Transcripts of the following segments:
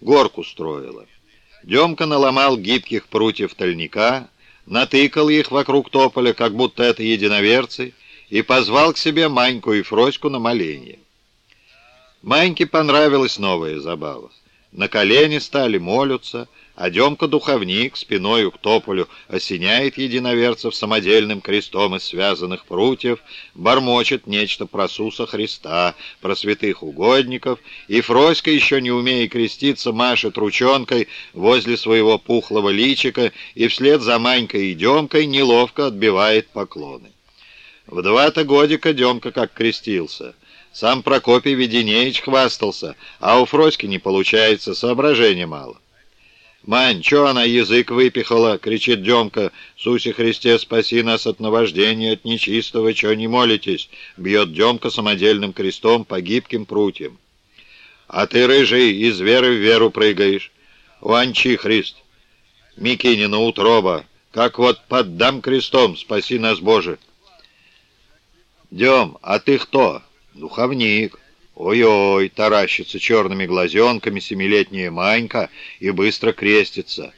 горку строила. Демка наломал гибких прутьев тальника, натыкал их вокруг тополя, как будто это единоверцы, и позвал к себе Маньку и Фроську на моленье. Маньке понравилась новая забава. На колени стали, молятся, а Демка-духовник спиною к тополю осеняет единоверцев самодельным крестом из связанных прутьев, бормочет нечто про Суса Христа, про святых угодников, и Фроська, еще не умея креститься, машет ручонкой возле своего пухлого личика и вслед за Манькой и Демкой неловко отбивает поклоны. В два-то годика Демка как крестился. Сам Прокопий Веденеич хвастался, а у Фроськи не получается, соображения мало. «Мань, чё она язык выпихала?» — кричит Демка. «Суси Христе, спаси нас от наваждения, от нечистого, чё не молитесь?» — бьет Демка самодельным крестом по гибким прутьям. «А ты, рыжий, из веры в веру прыгаешь. У Христ, Микинина утроба, как вот поддам крестом, спаси нас, Боже!» «Дем, а ты кто?» «Духовник». Ой-ой, таращится черными глазенками семилетняя Манька и быстро крестится.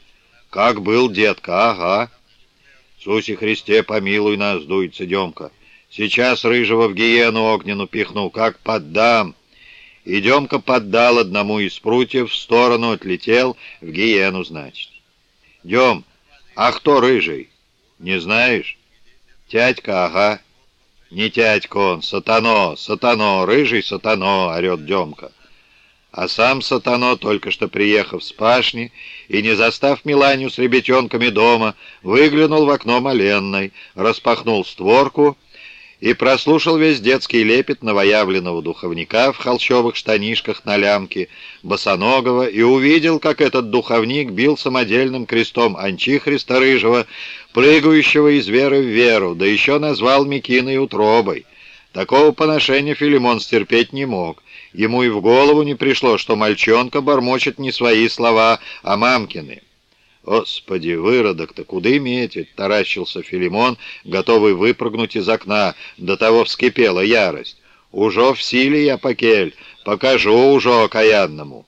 Как был детка, ага. Суси Христе, помилуй нас, дуется Демка. Сейчас рыжего в гиену огненную пихну, как поддам. И Демка поддал одному из прутьев, в сторону отлетел, в гиену, значит. Дем, а кто рыжий? Не знаешь? Тятька, ага. «Не тядька он, сатано, сатано, рыжий сатано!» — орет Демка. А сам сатано, только что приехав с пашни и не застав Миланию с ребятенками дома, выглянул в окно моленной, распахнул створку и прослушал весь детский лепет новоявленного духовника в холщовых штанишках на лямке, босоногого, и увидел, как этот духовник бил самодельным крестом Анчихриста Рыжего, прыгающего из веры в веру, да еще назвал Микиной утробой. Такого поношения Филимон стерпеть не мог. Ему и в голову не пришло, что мальчонка бормочет не свои слова, а мамкины. «Господи, выродок-то куда метит?» — таращился Филимон, готовый выпрыгнуть из окна. До того вскипела ярость. «Ужо в силе я, Покель, покажу уже окаянному».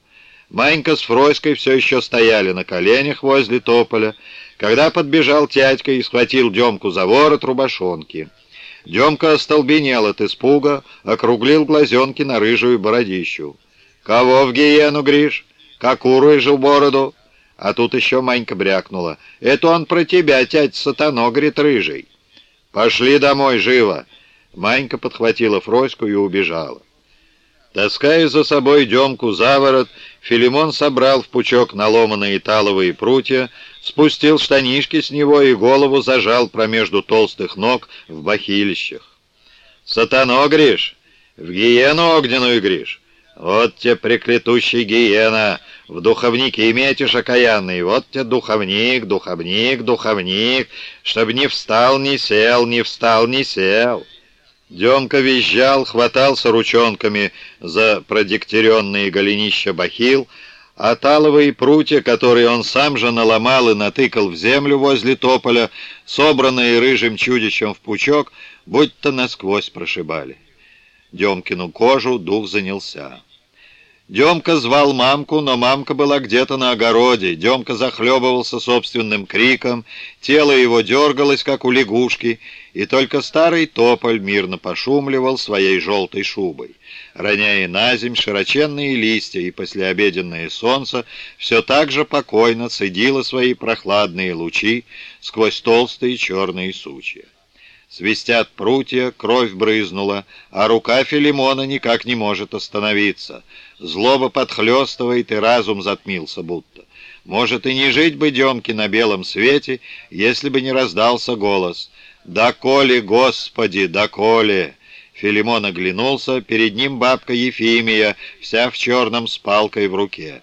Манька с Фройской все еще стояли на коленях возле тополя, когда подбежал тядька и схватил Демку за ворот рубашонки. Демка остолбенел от испуга, округлил глазенки на рыжую бородищу. «Кого в гиену, Гриш? Какую рыжую бороду?» А тут еще Манька брякнула. «Это он про тебя, тять сатано, говорит, рыжий». «Пошли домой, живо!» Манька подхватила Фроську и убежала. Таская за собой Демку за ворот, Филимон собрал в пучок наломанные таловые прутья, спустил штанишки с него и голову зажал промежду толстых ног в бахилищах. «Сатано, Гриш! В гиену огненную, Гриш! Вот те преклятущий гиена! В духовнике метишь окаянный! Вот те духовник, духовник, духовник! Чтоб не встал, не сел, не встал, не сел!» Демка визжал, хватался ручонками за продегтяренные голенища бахил, а таловые прутья, которые он сам же наломал и натыкал в землю возле тополя, собранные рыжим чудищем в пучок, будто насквозь прошибали. Демкину кожу дух занялся. Демка звал мамку, но мамка была где-то на огороде. Демка захлебывался собственным криком, тело его дергалось, как у лягушки, и только старый тополь мирно пошумливал своей желтой шубой. Роняя на земь широченные листья, и послеобеденное солнце все так же покойно цедило свои прохладные лучи сквозь толстые черные сучья. Свистят прутья, кровь брызнула, а рука Филимона никак не может остановиться. Злоба подхлестывает, и разум затмился будто. Может, и не жить бы Демке на белом свете, если бы не раздался голос. «Доколе, Господи, доколе!» Филимон оглянулся, перед ним бабка Ефимия, вся в черном с палкой в руке.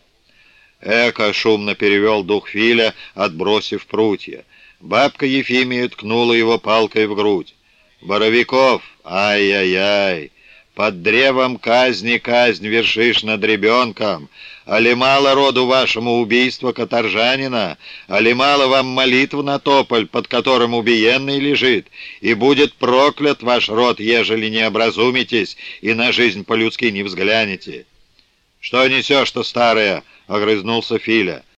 Эко шумно перевел дух Филя, отбросив прутья. Бабка Ефимия ткнула его палкой в грудь. «Боровиков! Ай-яй-яй! Под древом казни казнь вершишь над ребенком! Али мало роду вашему убийства каторжанина? Али мало вам молитв на тополь, под которым убиенный лежит? И будет проклят ваш род, ежели не образумитесь и на жизнь по-людски не взглянете!» «Что несешь-то, старая?» — огрызнулся Филя.